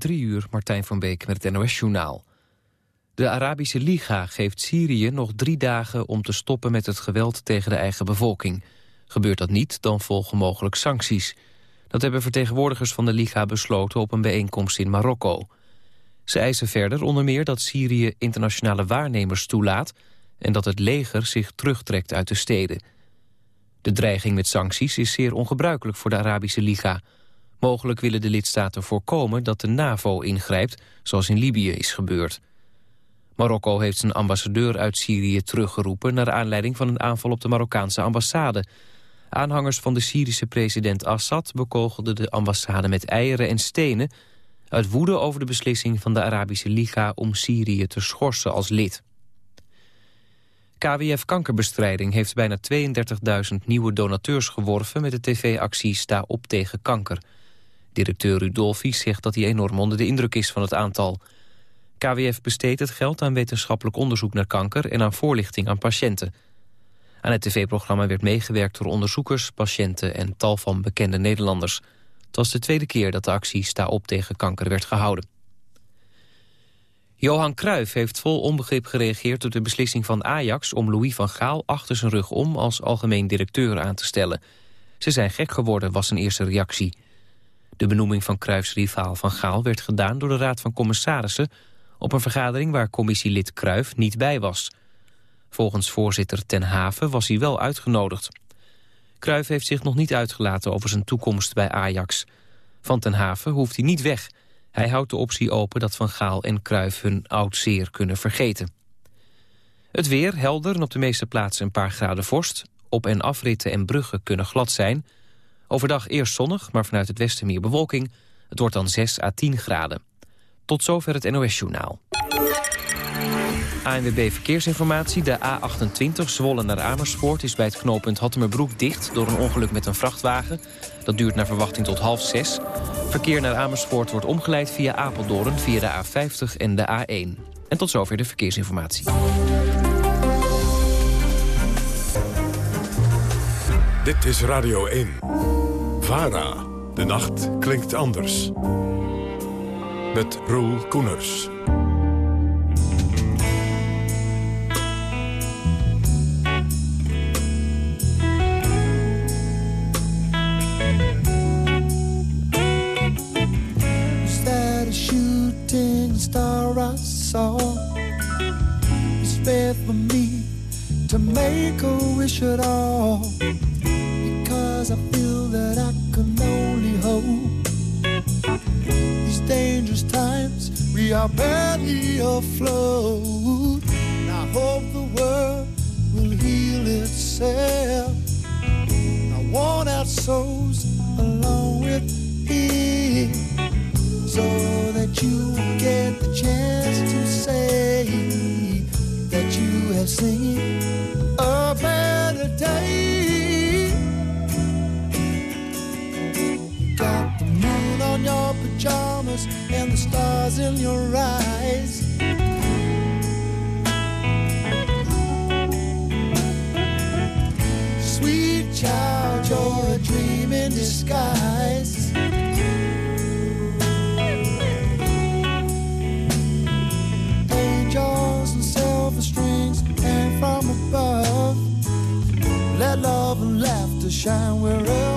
Drie uur, Martijn van Beek met het NOS-journaal. De Arabische Liga geeft Syrië nog drie dagen om te stoppen met het geweld tegen de eigen bevolking. Gebeurt dat niet, dan volgen mogelijk sancties. Dat hebben vertegenwoordigers van de Liga besloten op een bijeenkomst in Marokko. Ze eisen verder onder meer dat Syrië internationale waarnemers toelaat... en dat het leger zich terugtrekt uit de steden. De dreiging met sancties is zeer ongebruikelijk voor de Arabische Liga. Mogelijk willen de lidstaten voorkomen dat de NAVO ingrijpt... zoals in Libië is gebeurd. Marokko heeft zijn ambassadeur uit Syrië teruggeroepen... naar aanleiding van een aanval op de Marokkaanse ambassade. Aanhangers van de Syrische president Assad bekogelden de ambassade met eieren en stenen... uit woede over de beslissing van de Arabische Liga om Syrië te schorsen als lid. KWF Kankerbestrijding heeft bijna 32.000 nieuwe donateurs geworven... met de tv-actie Sta op tegen kanker. Directeur Rudolfi zegt dat hij enorm onder de indruk is van het aantal. KWF besteedt het geld aan wetenschappelijk onderzoek naar kanker... en aan voorlichting aan patiënten. Aan het tv-programma werd meegewerkt door onderzoekers, patiënten... en tal van bekende Nederlanders. Het was de tweede keer dat de actie Sta op tegen kanker werd gehouden. Johan Cruijff heeft vol onbegrip gereageerd op de beslissing van Ajax... om Louis van Gaal achter zijn rug om als algemeen directeur aan te stellen. Ze zijn gek geworden, was zijn eerste reactie. De benoeming van Cruijffs rivaal Van Gaal werd gedaan door de Raad van Commissarissen... op een vergadering waar commissielid Cruijff niet bij was. Volgens voorzitter Ten Haven was hij wel uitgenodigd. Cruijff heeft zich nog niet uitgelaten over zijn toekomst bij Ajax. Van Ten Haven hoeft hij niet weg... Hij houdt de optie open dat Van Gaal en Kruijf hun oud zeer kunnen vergeten. Het weer helder en op de meeste plaatsen een paar graden vorst. Op- en afritten en bruggen kunnen glad zijn. Overdag eerst zonnig, maar vanuit het westen meer bewolking. Het wordt dan 6 à 10 graden. Tot zover het NOS-journaal. ANWB Verkeersinformatie. De A28 Zwolle naar Amersfoort is bij het knooppunt Hattemerbroek dicht... door een ongeluk met een vrachtwagen. Dat duurt naar verwachting tot half zes. Verkeer naar Amersfoort wordt omgeleid via Apeldoorn... via de A50 en de A1. En tot zover de verkeersinformatie. Dit is Radio 1. VARA. De nacht klinkt anders. Met Roel Koeners. saw is fair for me to make a wish at all because I feel that I can only hope these dangerous times we are barely afloat and I hope the world will heal itself I want our souls along with it so that you get the chance to say that you have seen a better day. On your pajamas and the stars in your eyes. Sweet child, you're a dream in disguise. Angels and silver strings hang from above. Let love and laughter shine wherever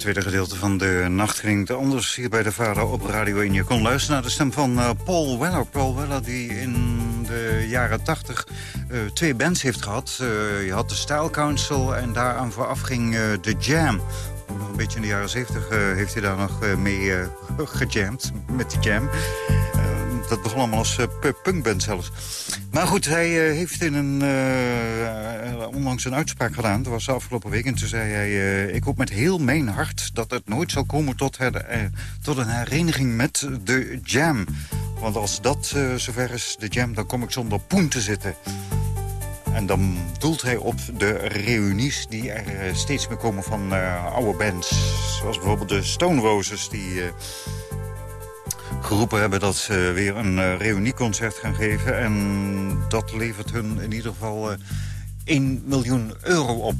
Het tweede gedeelte van de nacht ging anders hier bij de Vader op Radio 1. Je kon luisteren naar de stem van eh, Paul Weller. Paul Weller die in de jaren 80 eh, twee bands heeft gehad. Eh, je had de Style Council en daaraan vooraf ging eh, The Jam. Nog een beetje in de jaren 70 eh, heeft hij daar nog mee gejamd, met de Jam. Dat begon allemaal als uh, punkband zelfs. Maar goed, hij eh, heeft in een, eh, onlangs een uitspraak gedaan. Dat was de afgelopen week. En toen zei hij... ik hoop met heel mijn hart dat het nooit zal komen tot, her, tot een hereniging met de Jam. Want als dat zover is, de Jam, dan kom ik zonder poen te zitten. En dan doelt hij op de reunies die er steeds meer komen van oude bands. Zoals bijvoorbeeld de Stone Roses die... eh, geroepen hebben dat ze weer een eh, reunieconcert gaan geven. En dat levert hun in ieder geval eh 1 miljoen euro op.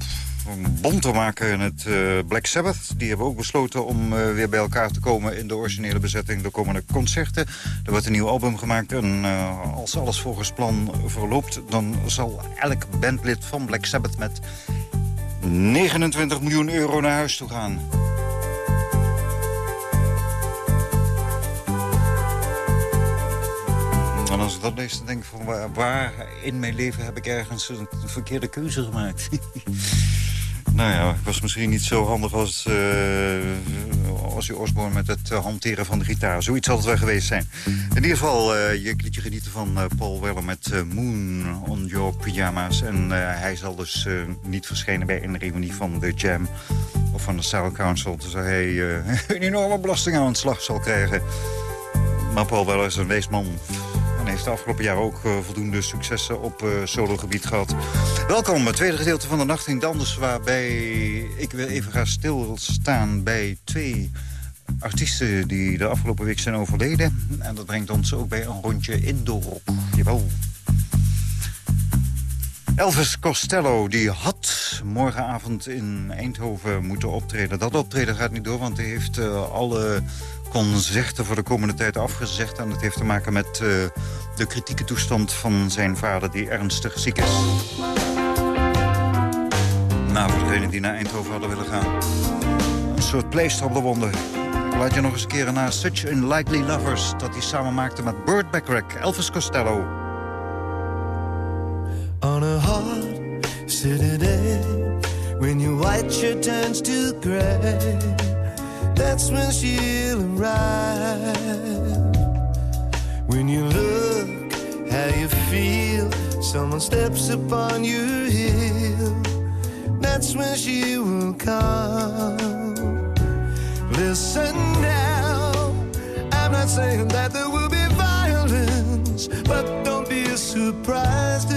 Bond te maken in het eh, Black Sabbath. Die hebben ook besloten om eh, weer bij elkaar te komen in de originele bezetting. Er komen er concerten. Er wordt een nieuw album gemaakt. En eh, als alles volgens plan verloopt... dan zal elk bandlid van Black Sabbath met 29 miljoen euro naar huis toe gaan. Als ik dat dan denk van waar, in mijn leven heb ik ergens een verkeerde keuze gemaakt. nou ja, ik was misschien niet zo handig als, als je Osborne met het uh, hanteren van de gitaar. Zoiets zal het wel geweest zijn. In ieder geval, uh, je genieten van Paul Weller met Moon on Your Pyjama's. En hij zal dus niet verschijnen bij een reunie van de Jam of van de Style Council. Dus hij een enorme belastingaanslag zal krijgen. Maar Paul Weller is een weesman en heeft de afgelopen jaar ook uh, voldoende successen op uh, solo-gebied gehad. Welkom, het tweede gedeelte van de Nacht in Danders... waarbij ik weer even ga stilstaan bij twee artiesten... die de afgelopen week zijn overleden. En dat brengt ons ook bij een rondje indoor. Jawel. Elvis Costello die had morgenavond in Eindhoven moeten optreden. Dat optreden gaat niet door, want hij heeft uh, alle concerten voor de komende tijd afgezegd. En dat heeft te maken met uh, de kritieke toestand van zijn vader die ernstig ziek is. Nou, voor degenen die naar Eindhoven hadden willen gaan. Een soort pleister op de wonden. Laat je nog eens een keer naar Such Unlikely Lovers... dat hij samen maakte met Burt Bacharach, Elvis Costello. On a hot city day When your white shirt turns to gray That's when she'll arrive When you look, how you feel Someone steps upon your heel That's when she will come. Listen now I'm not saying that there will be violence But don't be surprised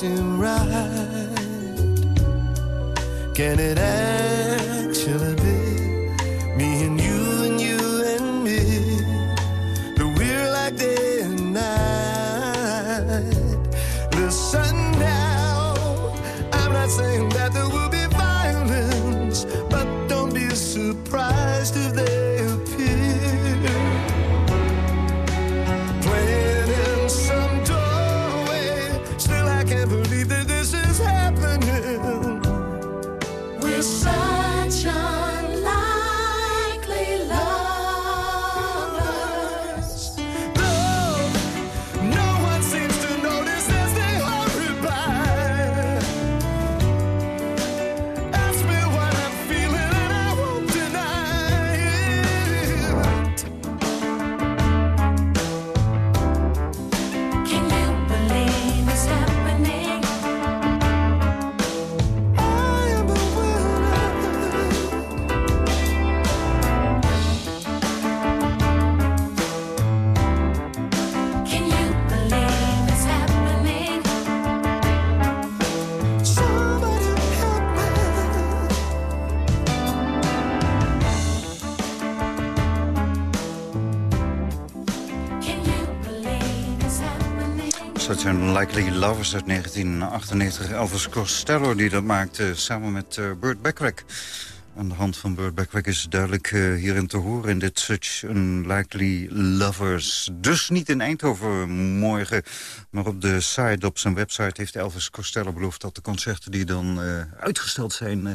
seem right. Can it actually Unlikely Lovers uit 1998. Elvis Costello die dat maakte samen met eh, Burt Beckwith. Aan de hand van Burt Beckwith is duidelijk eh, hierin te horen... in dit Such Unlikely Lovers. Dus niet in Eindhoven morgen, maar op de site, op zijn website... heeft Elvis Costello beloofd dat de concerten die dan eh, uitgesteld zijn...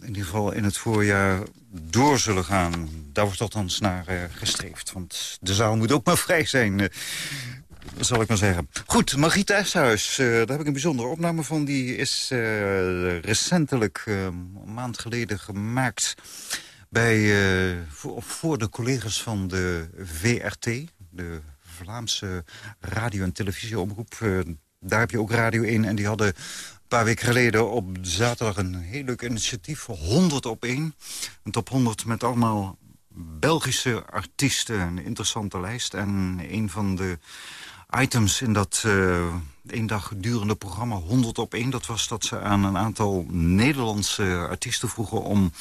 in ieder geval in het voorjaar door zullen gaan. Daar wordt althans naar eh, gestreefd. Want de zaal moet ook maar vrij zijn... zal ik maar zeggen. Goed, Margriet Eshuis, eh, daar heb ik een bijzondere opname van. Die is eh, recentelijk, eh, een maand geleden, gemaakt... Bij, eh, voor, voor de collega's van de VRT, de Vlaamse radio- en televisieomroep. Daar heb je ook Radio 1 en die hadden een paar weken geleden op zaterdag een heel leuk initiatief. 100 op 1. Een top 100 met allemaal Belgische artiesten. Een interessante lijst. En een van de items in dat eh één dag durende programma 100 op 1... dat was dat ze aan een aantal Nederlandse artiesten vroegen... om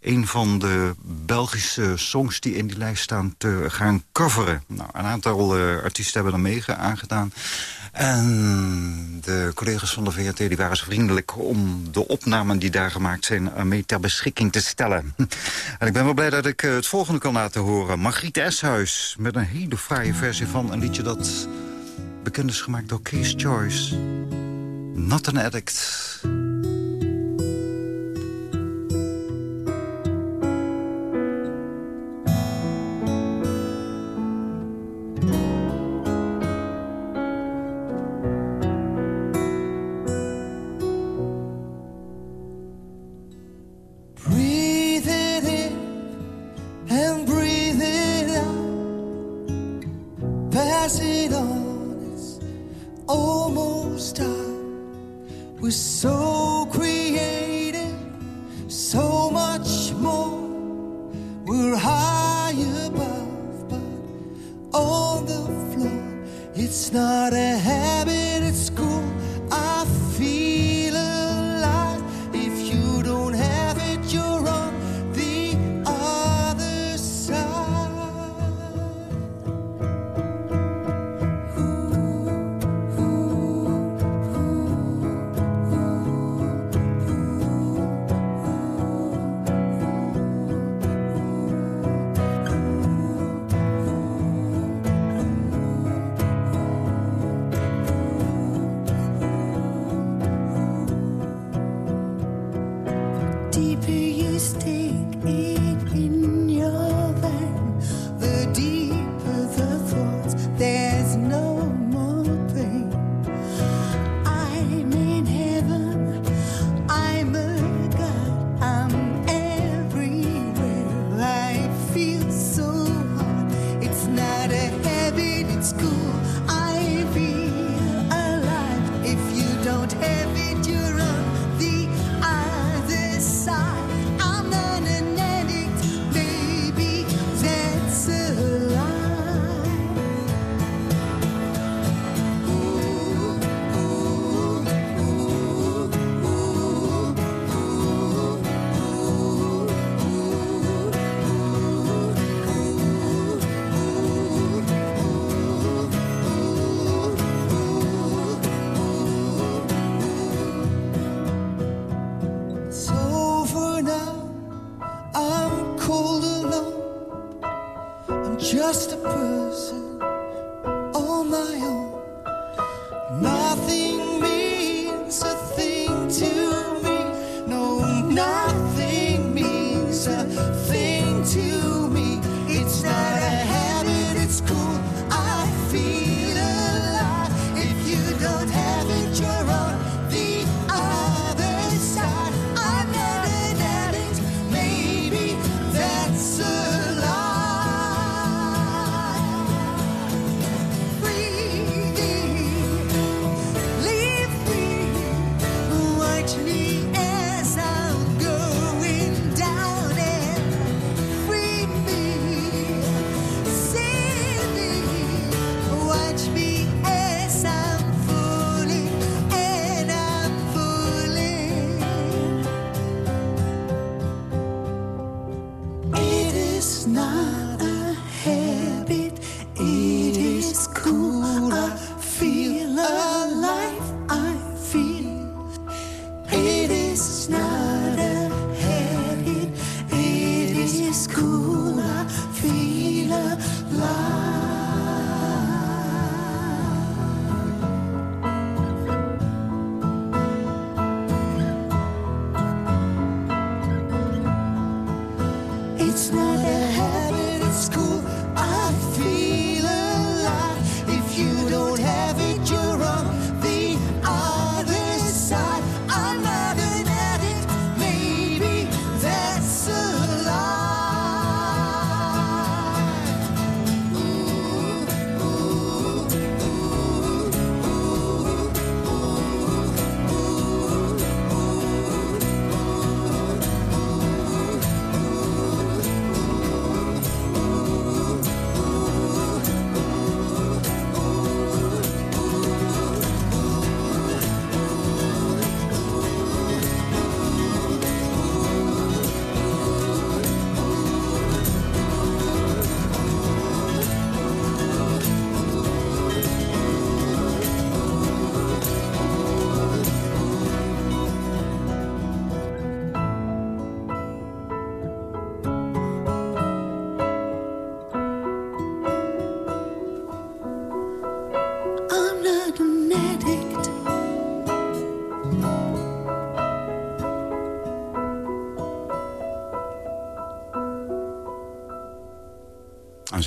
een van de Belgische songs die in die lijst staan te gaan coveren. Nou, een aantal eh, artiesten hebben er mee aangedaan. En de collega's van de VRT die waren zo vriendelijk om de opnamen die daar gemaakt zijn ermee ter beschikking te stellen. En ik ben wel blij dat ik eh, het volgende kan laten horen. Margriet Eshuis met een hele fraaie versie van een liedje dat bekend is gemaakt door Kees Joyce. Not an Addict.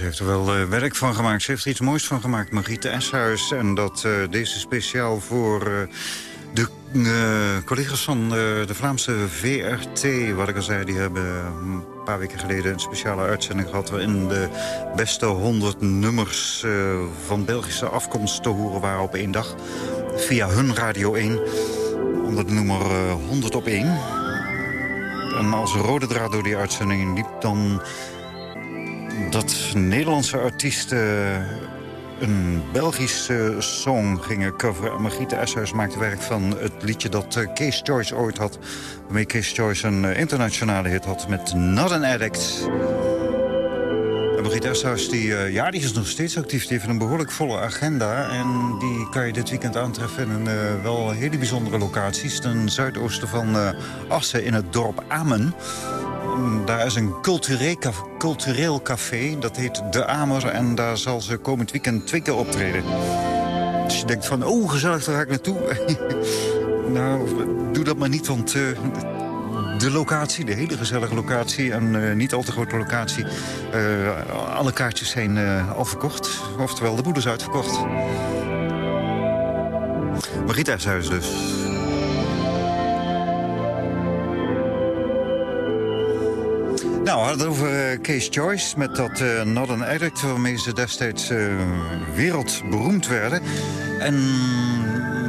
Ze heeft er wel eh, werk van gemaakt. Ze heeft er iets moois van gemaakt, Margriete Eshuis. En dat eh, deze speciaal voor eh, de collega's van de Vlaamse VRT. Wat ik al zei, die hebben een paar weken geleden een speciale uitzending gehad... waarin de beste 100 nummers van Belgische afkomst te horen waren op één dag. Via hun Radio 1, onder de nummer eh, 100 op 1. En als rode draad door die uitzending liep dan dat Nederlandse artiesten een Belgische song gingen coveren. En Margriete Eshuis maakte werk van het liedje dat eh, Kees Joyce ooit had. Waarmee Kees Joyce een eh, internationale hit had met Not an Addict. En Margriete Eshuis, die, eh, ja, die is nog steeds actief. Die heeft een behoorlijk volle agenda. En die kan je dit weekend aantreffen in eh, wel hele bijzondere locaties. Ten zuidoosten van eh, Assen in het dorp Amen. Daar is een cultureel café, dat heet De Amer. En daar zal ze komend weekend twee keer optreden. Dus je denkt van, oh, gezellig, daar ga ik naartoe. nou, doe dat maar niet, want eh, de locatie, de hele gezellige locatie... en eh, niet al te grote locatie, eh, alle kaartjes zijn al verkocht. Oftewel, de boel is uitverkocht. Margriet huis dus. Nou, we hadden het over eh, Case Choice met dat eh, Not Addict... waarmee ze destijds eh, wereldberoemd werden. En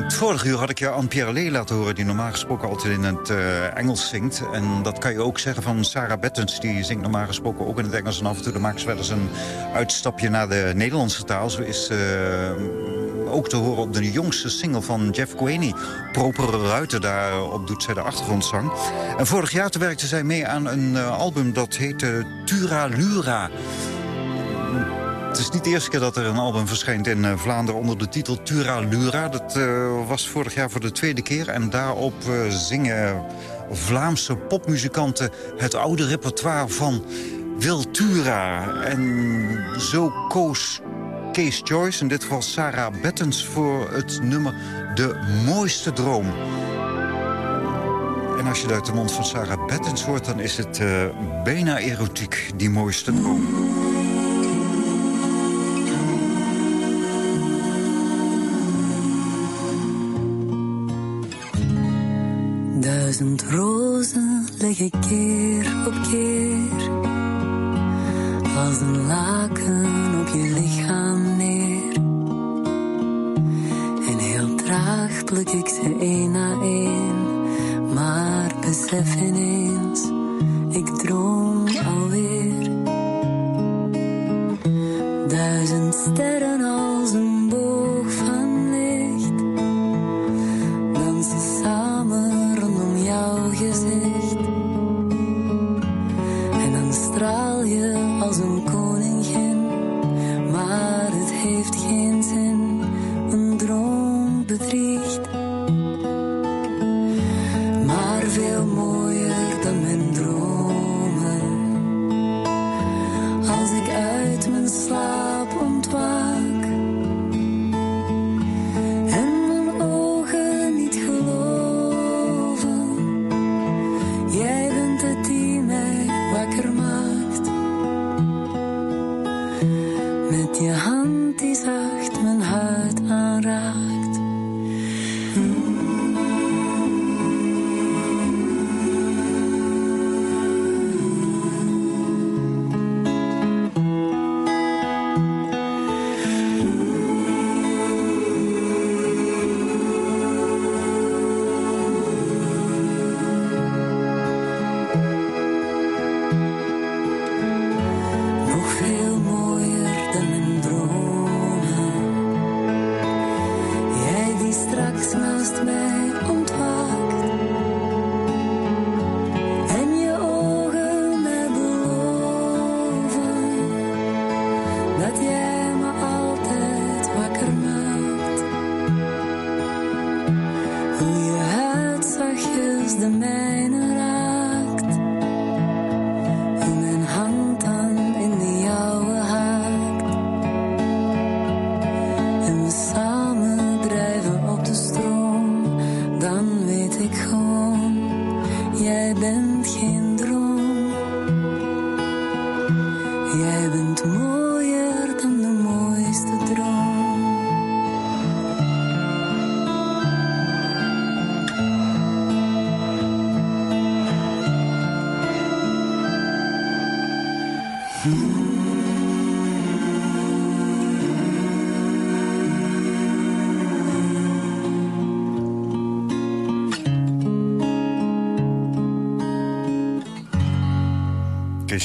het vorige uur had ik je Anne-Pierre Lee laten horen... die normaal gesproken altijd in het eh, Engels zingt. En dat kan je ook zeggen van Sarah Bettens. Die zingt normaal gesproken ook in het Engels. En af en toe maakt ze wel eens een uitstapje naar de Nederlandse taal. Zo is eh, ook te horen op de jongste single van Jeff Quaney. Propere Ruiten, daarop doet zij de achtergrondzang. En vorig jaar werkte zij mee aan een eh, album dat heette Tura Lura. Het is niet de eerste keer dat er een album verschijnt in eh, Vlaanderen onder de titel Tura Lura. Dat eh, was vorig jaar voor de tweede keer. En daarop zingen Vlaamse popmuzikanten het oude repertoire van Wiltura. En zo koos Kees Joyce, in dit geval Sarah Bettens... voor het nummer De Mooiste Droom. En als je dat uit de mond van Sarah Bettens hoort... dan is het uh, bijna erotiek, die mooiste droom. Duizend rozen liggen keer op keer. Als een laken op je lichaam neer. En heel traag pluk ik ze één na één. Maar besef ineens,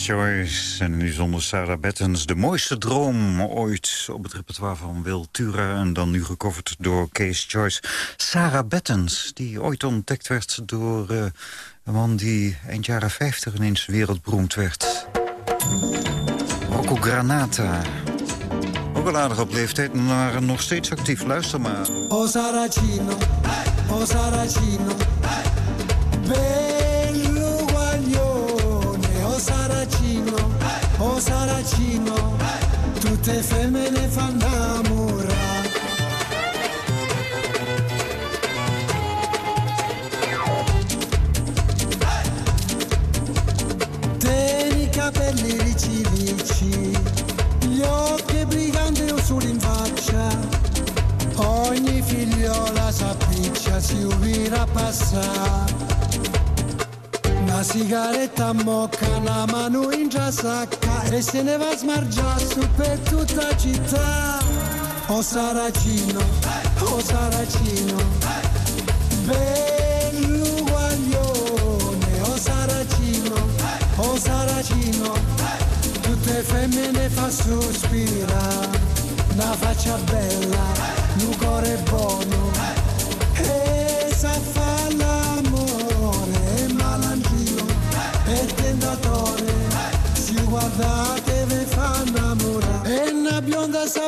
Joyce en nu zonder Sarah Bettens. De mooiste droom ooit op het repertoire van Wil Tura... en dan nu gecoverd door Kees Joyce. Sarah Bettens, die ooit ontdekt werd door eh, een man... die eind jaren 50 ineens wereldberoemd werd. Rocco Granata. Ook al aardig op leeftijd, maar nog steeds actief. Luister maar. Oh Saracino, oh bello Saracino, tutte femmine fanno innamorare. Capelli ricci ricci, gli occhi briganti solo in faccia. Ogni figliola s'appiccia, si ubira passare. Una sigaretta mocca, una mano in già sacca e se ne va a smargiare su per tutta la città. Oh Saracino, oh Saracino, bello guaglione, oh Saracino, oh Saracino, tutte femmine fa sospirare, una faccia bella, un cuore buono,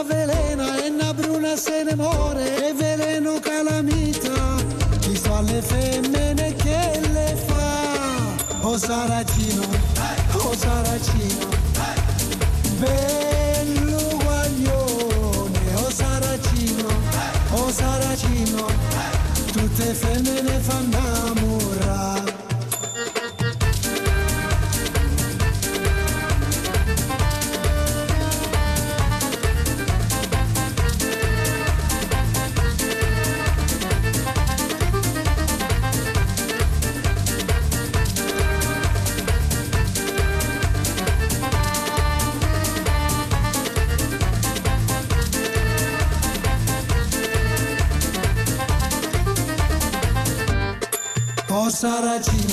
bionda s'avvelena, e una bruna se ne muore, e veleno calamita, chi fa le femmine che le fa, oh Saracino, oh Saracino, bello guaglione, oh Saracino, oh Saracino, tutte femmine fanno Saracino,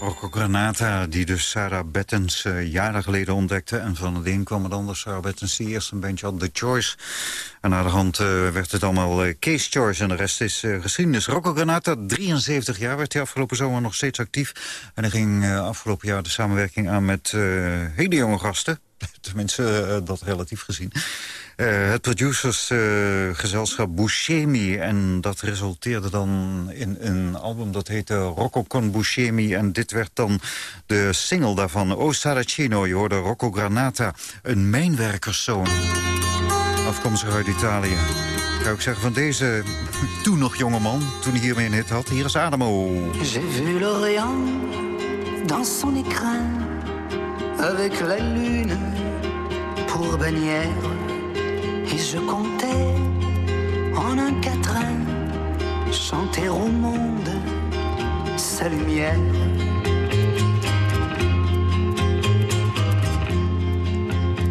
Rocco Granata, die dus Sarah Bettens eh, jaren geleden ontdekte. En van het een kwam het ander. Sarah Bettens, die eerst een bandje had, The Choice. En na de hand eh, werd het allemaal eh, Case Choice. En de rest is geschiedenis. Rocco Granata, 73 jaar, werd hij afgelopen zomer nog steeds actief. En hij ging afgelopen jaar de samenwerking aan met hele jonge gasten. Tenminste, dat relatief gezien. Eh, het producersgezelschap Buscemi. En dat resulteerde dan in een album dat heette Rocco con Buscemi. En dit werd dan de single daarvan. O Saracino, je hoorde Rocco Granata. Een mijnwerkerszoon. Afkomstig uit Italië. Kan ik zeggen van deze toen nog jonge man, toen hij hiermee een hit had. Hier is Adamo. J'ai vu l'Orient dans son écrin, avec la lune pour bannière, et je comptais en un quatrain chanter au monde sa lumière.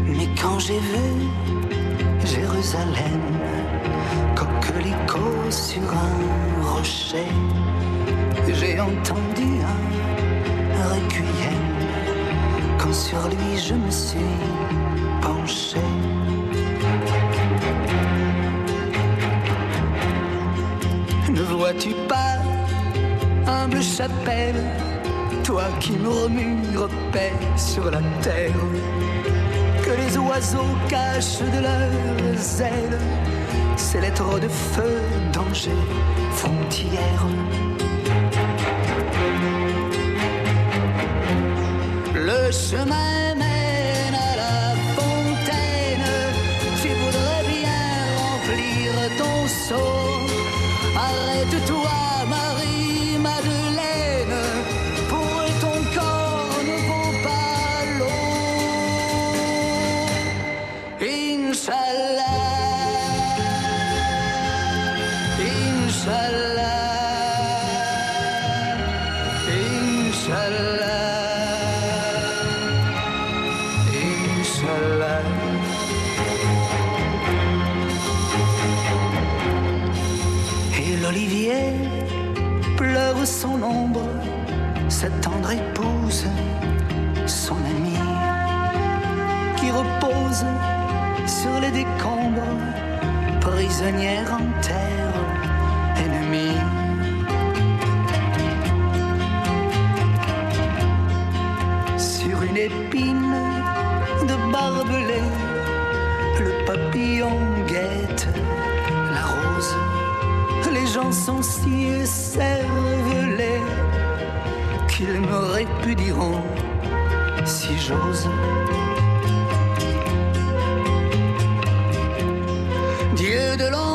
Mais quand j'ai vu Jérusalem, coquelicot sur un rocher, j'ai entendu un requiem quand sur lui je me suis penché. Ne vois-tu pas, humble chapelle, toi qui murmures paix sur la terre, que les oiseaux cachent de leurs ailes ces lettres de feu, danger, frontière. Le chemin soul. Tendre épouse, son amie, qui repose sur les décombres, prisonnière en terre ennemie. Sur une épine de barbelé, le papillon guette la rose. Les gens sont si cervelés qu'ils me répudieront si j'ose. Dieu de l'enfer,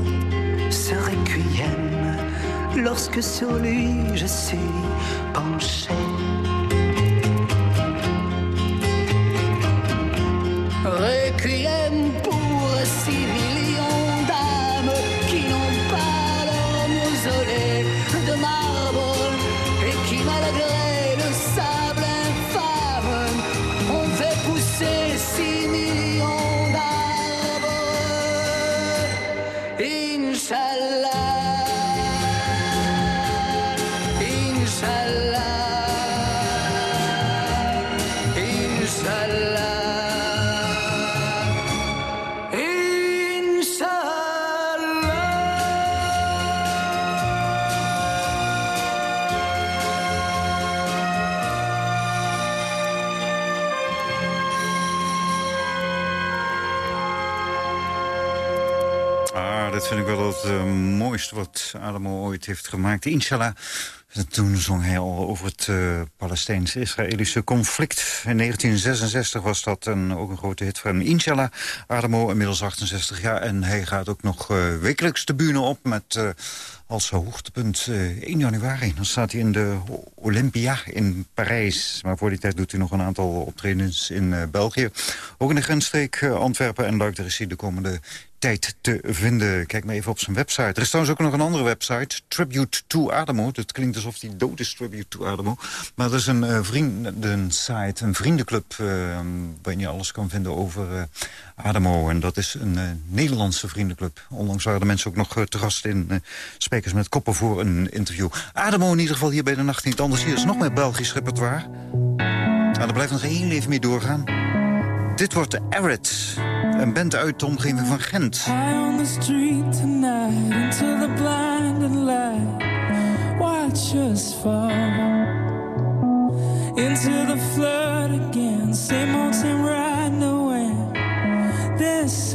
lorsque sur lui je suis penché. Heeft gemaakt. Inshallah. Toen zong hij al over het uh, Palestijns-Israëlische conflict. In 1966 was dat een, ook een grote hit van Inshallah. Adamo, inmiddels 68 jaar. En hij gaat ook nog uh, wekelijks de bühne op met... Uh, als hoogtepunt uh, 1 januari. Dan staat hij in de Olympia in Parijs. Maar voor die tijd doet hij nog een aantal optredens in België. Ook in de grensstreek Antwerpen en Luik. Daar is hij de komende tijd te vinden. Kijk maar even op zijn website. Er is trouwens ook nog een andere website. Tribute to Adamo. Dat klinkt alsof hij dood is, Tribute to Adamo. Maar dat is een uh, vriendensite, een vriendenclub... Uh, waarin je alles kan vinden over uh, Adamo. En dat is een uh, Nederlandse vriendenclub. Onlangs waren de mensen ook nog te gast in Sprekers met Koppen voor een interview. Adamo in ieder geval hier bij de Nacht niet anders. Hier is nog meer Belgisch repertoire. Maar er blijft nog heel even mee doorgaan. Dit wordt de Arid. Een band uit de omgeving van Gent. Watch us into the flood again. Right nowhere. This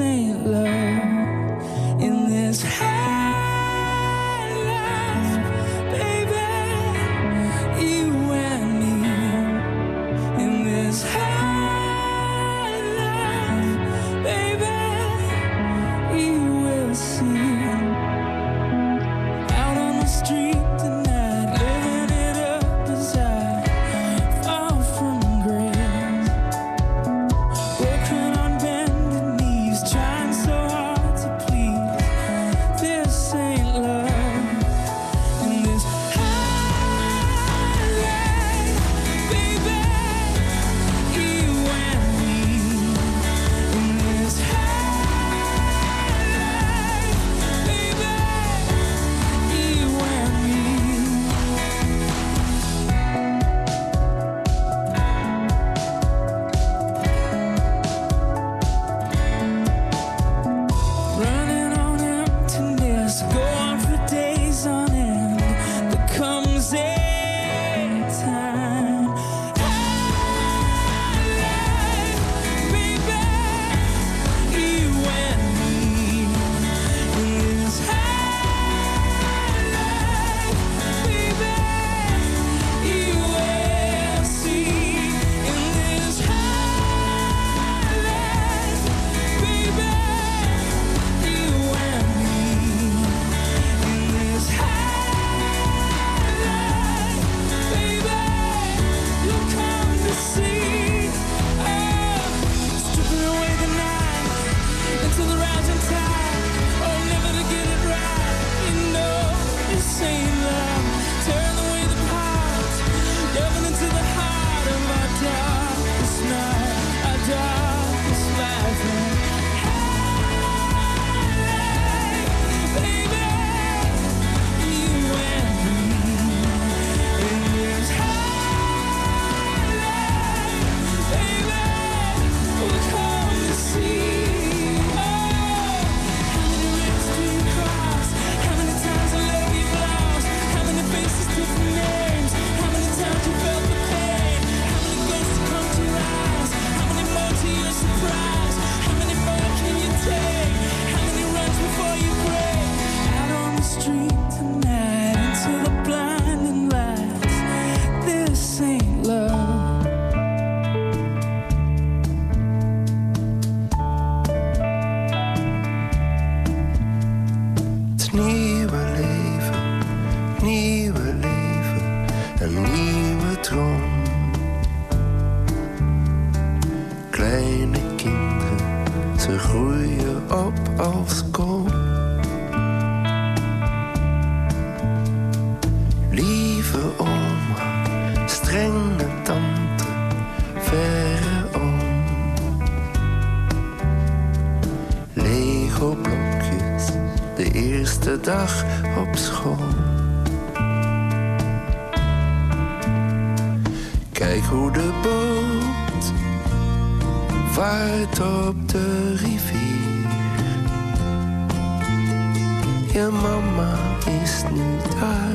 Je mama is nu daar,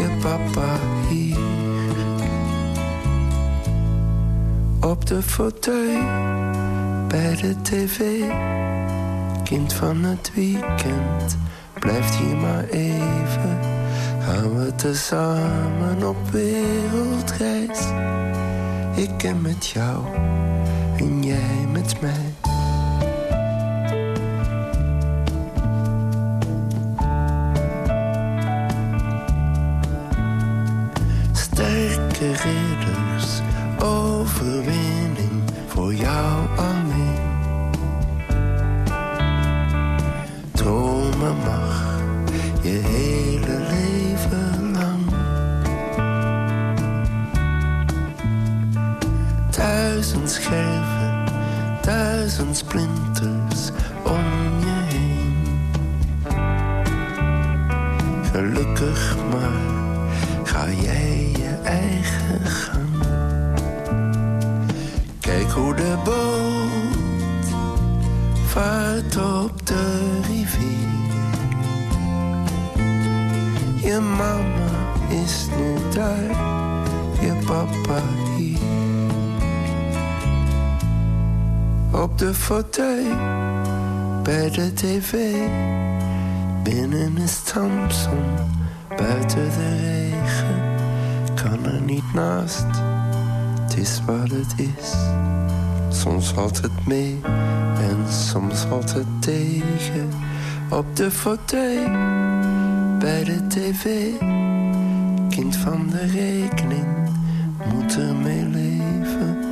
je papa hier. Op de fauteuil bij de tv. Kind van het weekend, blijft hier maar even. Gaan we tezamen op wereldreis. Ik en met jou en jij met mij. Sterke ridders, overwinning voor jou alleen. Dromen mag je hele leven lang. Duizend scherven, duizend splinters de fauteuil, bij de tv. Binnen is Samson, buiten de regen. Kan er niet naast, het is wat het is. Soms valt het mee en soms valt het tegen. Op de fauteuil, bij de tv. Kind van de rekening, moet ermee leven.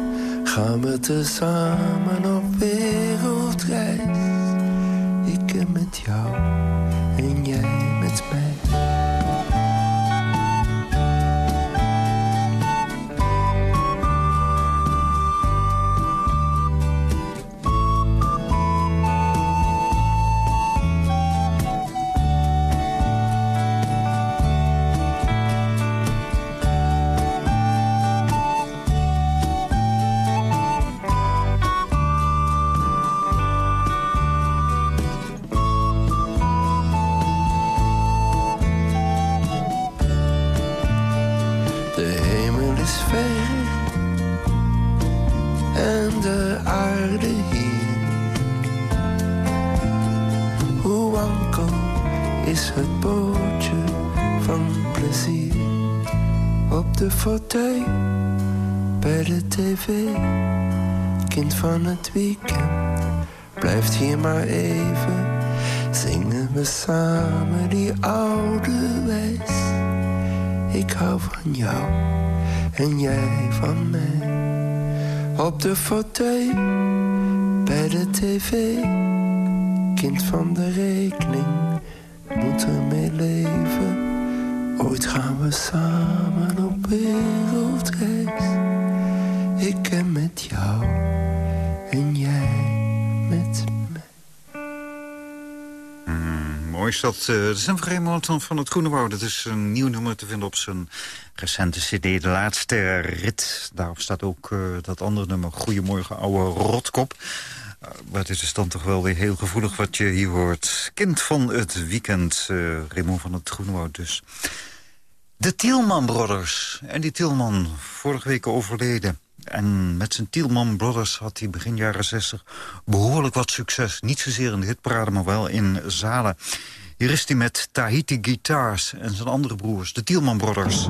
Gaan we tezamen op wereldreis. Ik en met jou en jij met mij. Het weekend blijft hier maar even. Zingen we samen die oude wijs. Ik hou van jou en jij van mij. Op de fauteuil bij de tv. Kind van de rekening moet ermee leven. Ooit gaan we samen op wereldreis. Ik en met jou en jij met. Mooi is dat. eh, de van Raymond van het Groene. Dat is een nieuw nummer te vinden op zijn recente cd. De laatste rit. Daarop staat ook eh, dat andere nummer. Goedemorgen, ouwe rotkop. Eh, maar het is dus dan toch wel weer heel gevoelig wat je hier hoort. Kind van het weekend. eh Raymond van het Groene dus. De Tielman Brothers. En die Tielman, vorige week overleden. En met zijn Tielman Brothers had hij begin jaren 60 behoorlijk wat succes. Niet zozeer in de hitparade, maar wel in zalen. Hier is hij met Tahiti Guitars en zijn andere broers, de Tielman Brothers.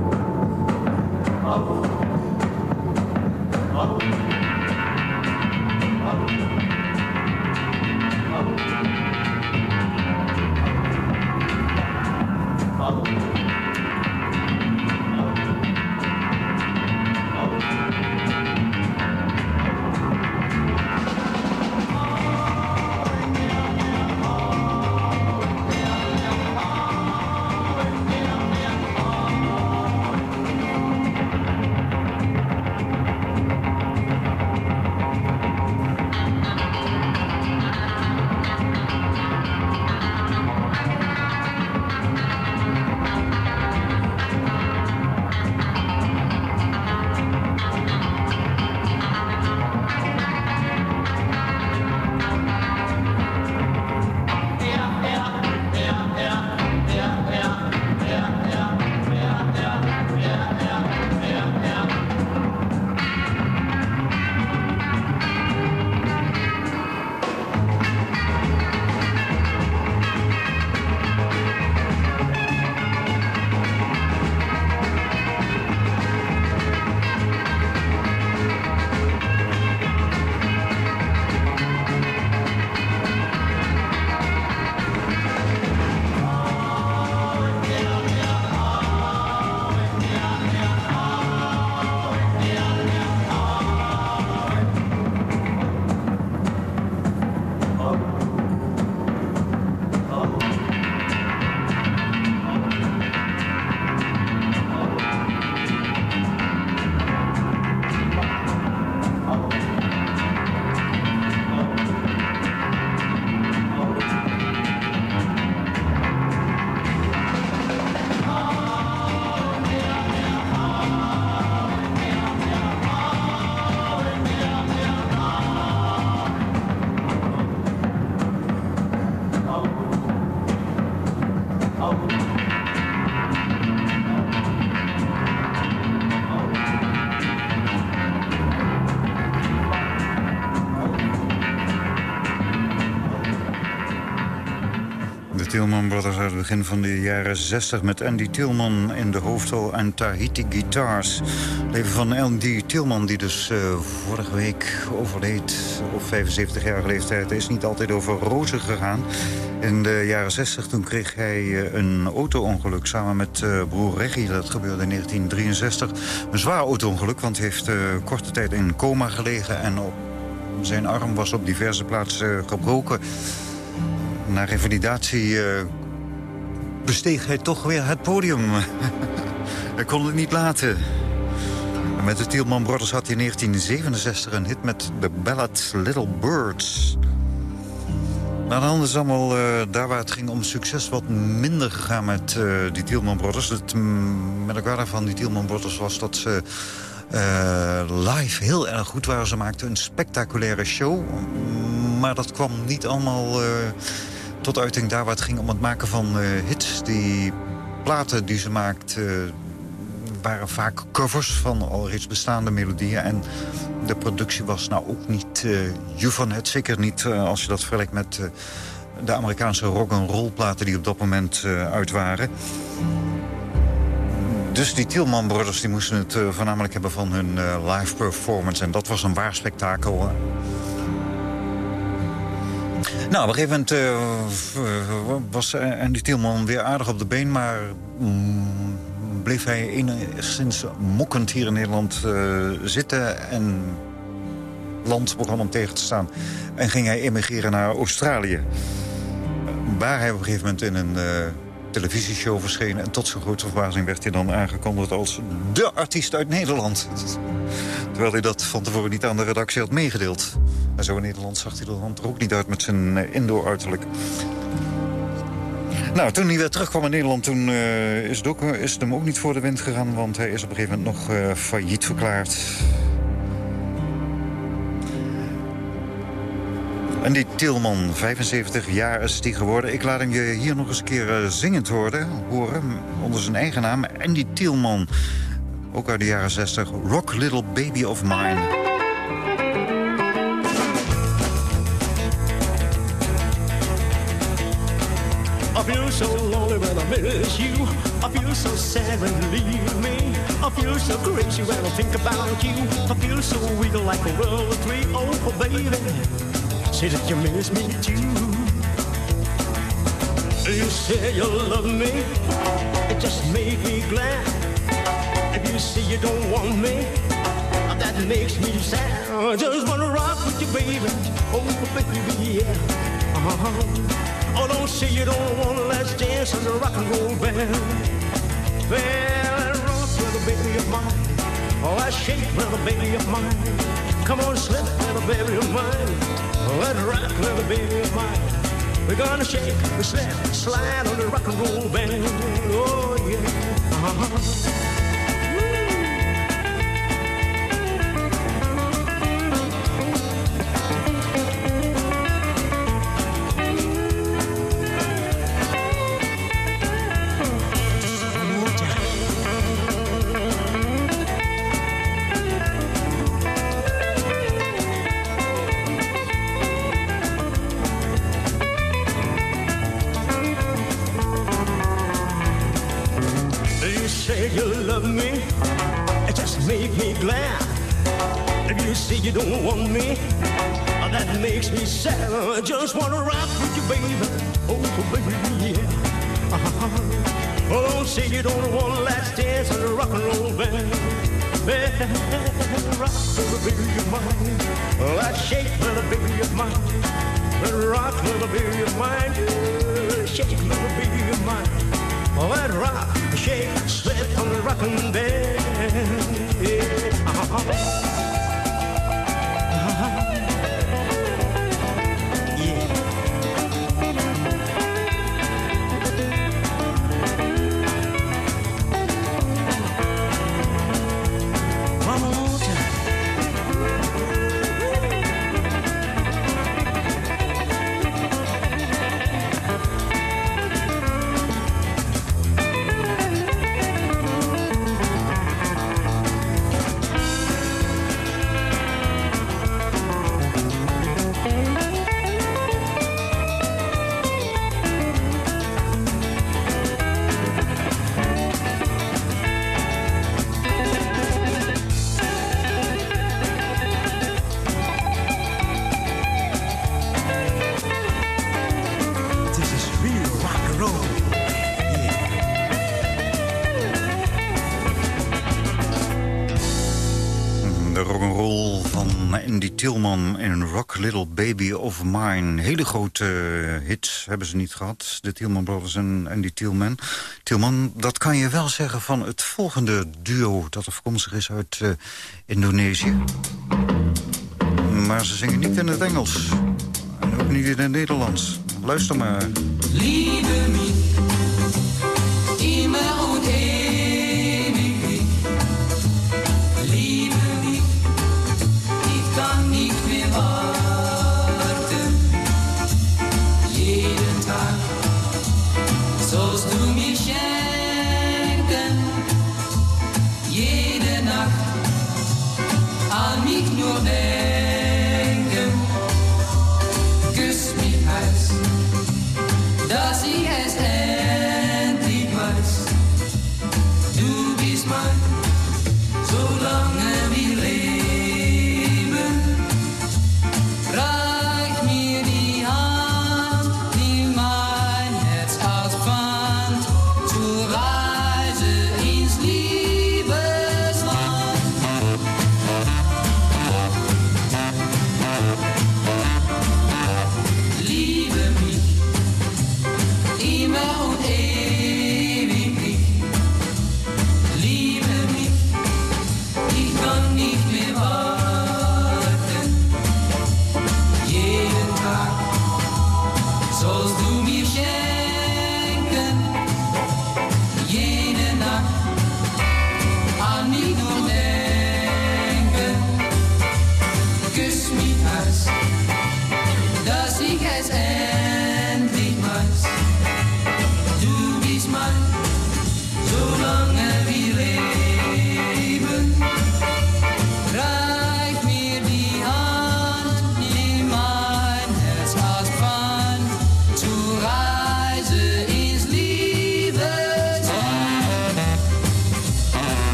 Van de jaren 60... met Andy Tillman in de hoofdrol en Tahiti Guitars. Leven van Andy Tillman, die dus eh, vorige week overleed... op 75-jarige leeftijd, is niet altijd over rozen gegaan. In de jaren 60 toen kreeg hij eh, een auto-ongeluk samen met eh, broer Reggie. Dat gebeurde in 1963. Een zwaar auto-ongeluk, want hij heeft korte tijd in coma gelegen... en op zijn arm was op diverse plaatsen gebroken na revalidatie besteeg hij toch weer het podium. hij kon het niet laten. En met de Tielman Brothers had hij in 1967 een hit met de ballad Little Birds. Maar dan is allemaal uh, daar waar het ging om succes wat minder gegaan met uh, die Tielman Brothers. Het mm, merkwaardige van die Tielman Brothers was dat ze live heel erg goed waren. Ze maakten een spectaculaire show. Maar dat kwam niet allemaal tot uiting daar waar het ging om het maken van uh, hits. Die platen die ze maakt uh, waren vaak covers van al reeds bestaande melodieën. En de productie was nou ook niet uh. Zeker niet als je dat vergelijkt met de Amerikaanse rock-and-roll platen die op dat moment uit waren. Dus die Tielman Brothers die moesten het voornamelijk hebben van hun live performance. En dat was een waar spektakel. Nou, op een gegeven moment uh, was Andy Tielman weer aardig op de been... maar mm, bleef hij enigszins mokkend hier in Nederland uh, zitten... en land begon hem tegen te staan. En ging hij emigreren naar Australië. Waar hij op een gegeven moment in een televisieshow verscheen... en tot zijn grote verbazing werd hij dan aangekondigd als de artiest uit Nederland. Terwijl hij dat van tevoren niet aan de redactie had meegedeeld. En zo in Nederland zag hij er ook niet uit met zijn uh, indoor-uiterlijk. Nou, toen hij weer terugkwam in Nederland, toen uh, is, het ook, is het hem ook niet voor de wind gegaan... want hij is op een gegeven moment nog failliet verklaard. Die Tilman, 75 jaar is die geworden. Ik laat hem je hier nog eens een keer zingend horen, horen onder zijn eigen naam. Die Tilman, ook uit de jaren 60, Rock Little Baby of Mine. I feel so lonely when I miss you. I feel so sad when you leave me. I feel so crazy when I think about you. I feel so weak like a World Three. Oh, baby, say that you miss me too. You say you love me, it just made me glad. If you say you don't want me, that makes me sad. I just wanna rock with you, baby. Oh, baby, yeah. Uh-huh. Oh, don't say you don't want to let's dance on the rock and roll band. Well, I rock, little baby of mine. Oh, I shake, little baby of mine. Come on, slip, little baby of mine. Let's rock, little baby of mine. We're gonna shake, slip, slide on the rock and roll band. Oh, yeah. Uh-huh. Tielman in Rock Little Baby of Mine. Hele grote eh, hits hebben ze niet gehad, de Tielman Brothers en Andy Tielman. Tielman, dat kan je wel zeggen van het volgende duo... dat afkomstig is uit uh, Indonesië. Maar ze zingen niet in het Engels. En ook niet in het Nederlands. Luister maar. Liebe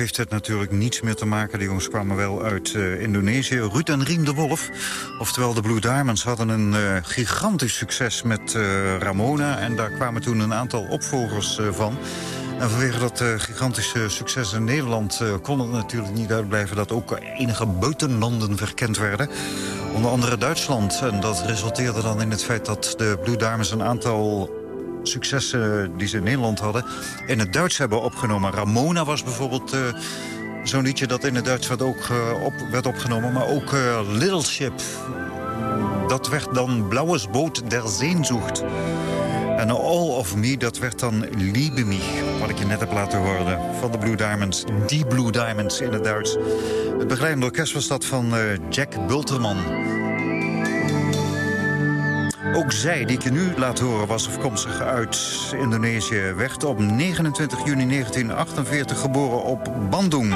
heeft het natuurlijk niets meer te maken. Die jongens kwamen wel uit eh, Indonesië. Ruud en Riem de Wolf, oftewel de Blue Diamonds... hadden een eh, gigantisch succes met eh, Ramona. En daar kwamen toen een aantal opvolgers van. En vanwege dat gigantische succes in Nederland... eh, kon het natuurlijk niet uitblijven dat ook enige buitenlanden verkend werden. Onder andere Duitsland. En dat resulteerde dan in het feit dat de Blue Diamonds... een aantal successen die ze in Nederland hadden... in het Duits hebben opgenomen. Ramona was bijvoorbeeld eh, zo'n liedje dat in het Duits werd, ook, eh, op, werd opgenomen. Maar ook eh, Little Ship. Dat werd dan Blauwes Boot der Sehnsucht. En All of Me, dat werd dan Liebe mich. Wat ik je net heb laten horen van de Blue Diamonds. Die Blue Diamonds in het Duits. Het begeleidende orkest was dat van Jack Bulterman. Ook zij, die ik je nu laat horen, was afkomstig uit Indonesië. Werd op 29 juni 1948 geboren op Bandung.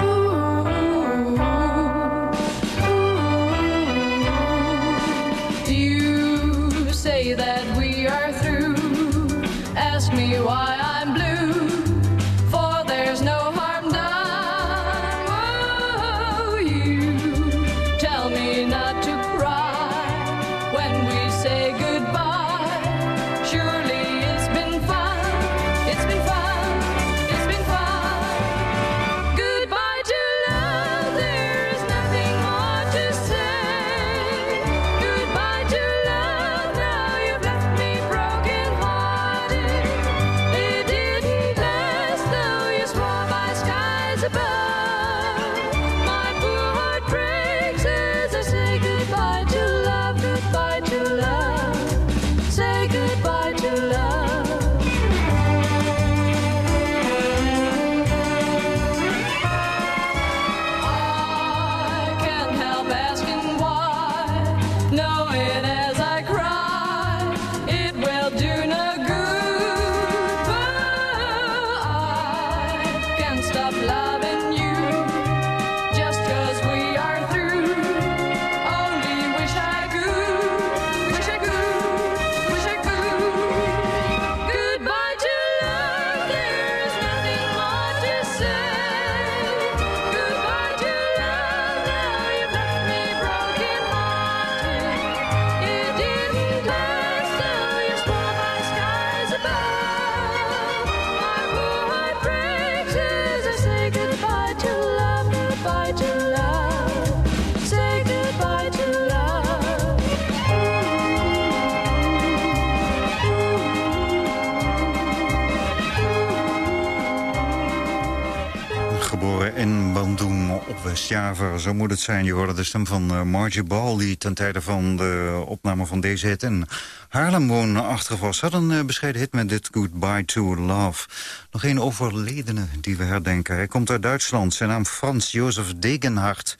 Op West-Java. Zo moet het zijn. Je hoorde de stem van uh, Margie Ball... die ten tijde van de opname van deze hit in Haarlem woonachtig was. Had een uh, bescheiden hit met dit Goodbye to Love. Nog één overledene die we herdenken. Hij komt uit Duitsland. Zijn naam Frans Jozef Degenhardt.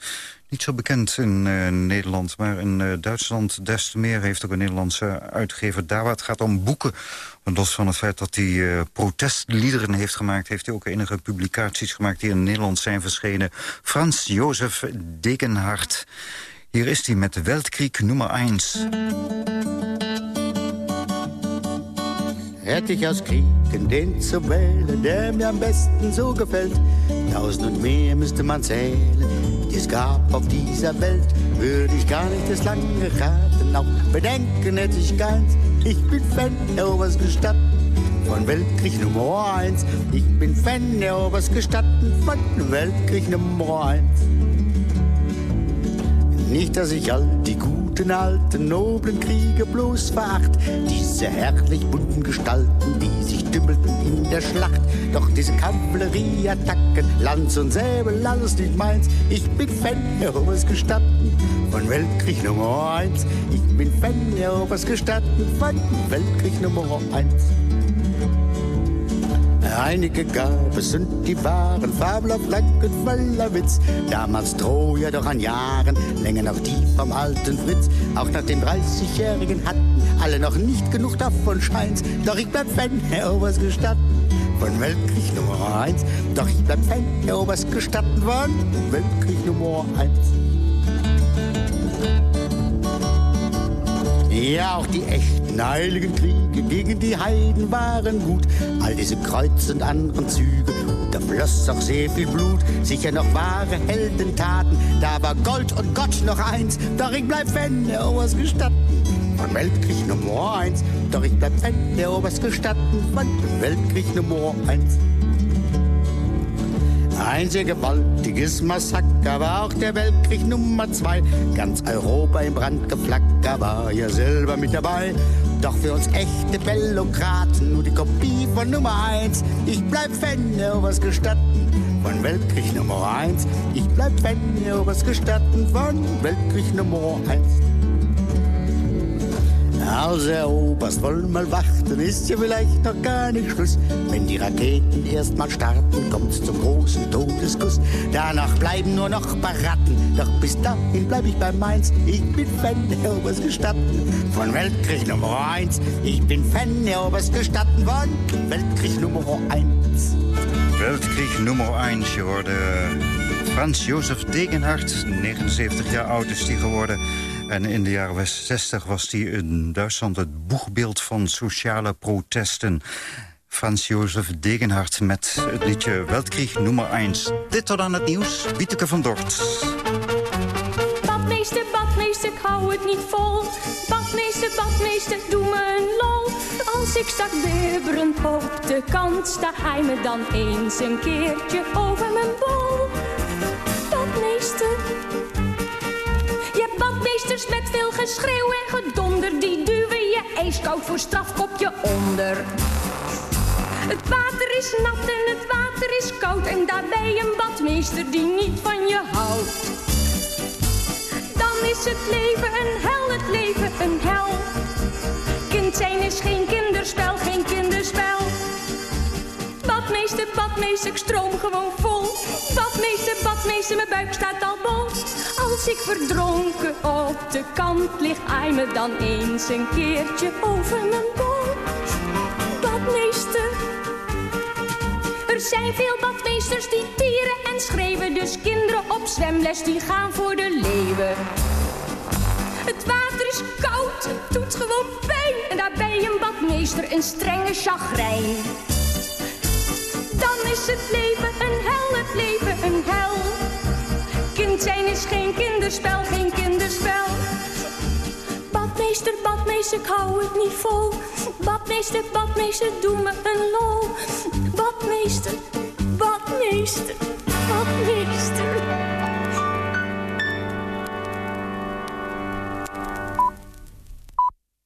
Niet zo bekend in uh, Nederland, maar in uh, Duitsland des te meer... heeft ook een Nederlandse uitgever daar waar het gaat om boeken. Los van het feit dat hij uh, protestliederen heeft gemaakt... heeft hij ook enige publicaties gemaakt die in Nederland zijn verschenen. Frans Jozef Degenhardt. Hier is hij met de Weltkrieg nummer 1. Hätte ich aus Kriegen den zu wählen, der mir am besten so gefällt. Tausend und mehr müsste man zählen, es gab auf dieser Welt. Würde ich gar nicht das lange raten, auch bedenken hätte ich keins. Ich bin Fan der Oberstgestatten von Weltkrieg Nummer eins. Ich bin Fan der Oberstgestatten von Weltkrieg Nummer eins. Nicht, dass ich all die guten alten noblen Kriege bloß veracht, diese herrlich bunten Gestalten, die sich dümmelten in der Schlacht. Doch diese Kavallerieattacken, Lanz und Säbel, alles nicht meins. Ich bin Fan der Oberstgestatten von Weltkrieg Nummer eins. Ich bin Fan der Oberstgestatten von Weltkrieg Nummer eins. Einige gab es und die waren fabelhaft und voller Witz. Damals Troja doch an Jahren, länger noch die vom alten Fritz. Auch nach den 30-Jährigen hatten alle noch nicht genug davon scheint's. Doch ich bleib Fan, Herr Oberst gestatten, von Weltkrieg Nummer eins. Doch ich bleib Fan, Herr Oberst gestatten, von Weltkrieg Nummer eins. Ja, auch die echten heiligen Kriege gegen die Heiden waren gut. All diese Kreuz und anderen Züge, da floss auch sehr viel Blut. Sicher noch wahre Heldentaten, da war Gold und Gott noch eins. Doch ich bleib Fan der Oberst gestatten von Weltkrieg Nummer eins. Doch ich bleib Fan der Oberst gestatten von Weltkrieg Nummer eins. Ein sehr gewaltiges Massaker war auch der Weltkrieg Nummer zwei. Ganz Europa im Brand geflacker war ja selber mit dabei. Doch für uns echte Bellokraten nur die Kopie von Nummer eins. Ich bleib Fan, was gestatten von Weltkrieg Nummer eins. Ich bleib Fan, was gestatten von Weltkrieg Nummer eins. Also, Herr Oberst, wollen mal warten, ist ja vielleicht noch gar nicht Schluss. Wenn die Raketen erst mal starten, kommt's zum großen Todeskuss. Danach bleiben nur noch Baratten, doch bis dahin bleib ich bei Mainz. Ich bin Fan der Oberst gestatten von Weltkrieg Nummer eins. Ich bin Fan der Oberst gestatten von Weltkrieg Nummer eins. Weltkrieg nummer 1. Je hoorde Frans Jozef Degenhardt, 79 jaar oud is die geworden. En in de jaren 60 was hij in Duitsland het boegbeeld van sociale protesten. Frans Jozef Degenhardt met het liedje Weltkrieg nummer 1. Dit tot aan het nieuws, Wieteke van Dort. Badmeester, badmeester, ik hou het niet vol. Badmeester, badmeester, doe me een lol. Als ik stak bibberend op de kant, sta hij me dan eens een keertje over mijn bol. Hebt badmeesters met veel geschreeuw en gedonder, die duwen je ijskoud voor strafkopje onder. Het water is nat en het water is koud en daarbij een badmeester die niet van je houdt. Dan is het leven een hel, het leven een hel. Kind zijn is geen kinderspel, geen kinderspel. Badmeester, badmeester, ik stroom gewoon vol. Badmeester, badmeester, mijn buik staat al bol. Als ik verdronken op de kant lig, ai me dan eens een keertje over mijn bol. Badmeester. Er zijn veel badmeesters die tieren en schreeuwen, dus kinderen op zwemles die gaan voor de leeuwen. Het water is koud, het doet gewoon pijn. En daarbij een badmeester een strenge chagrijn. Dan is het leven een hel, het leven een hel. Kind zijn is geen kinderspel, geen kinderspel. Badmeester, badmeester, ik hou het niet vol. Badmeester, badmeester, doe me een lol. Badmeester, badmeester, badmeester.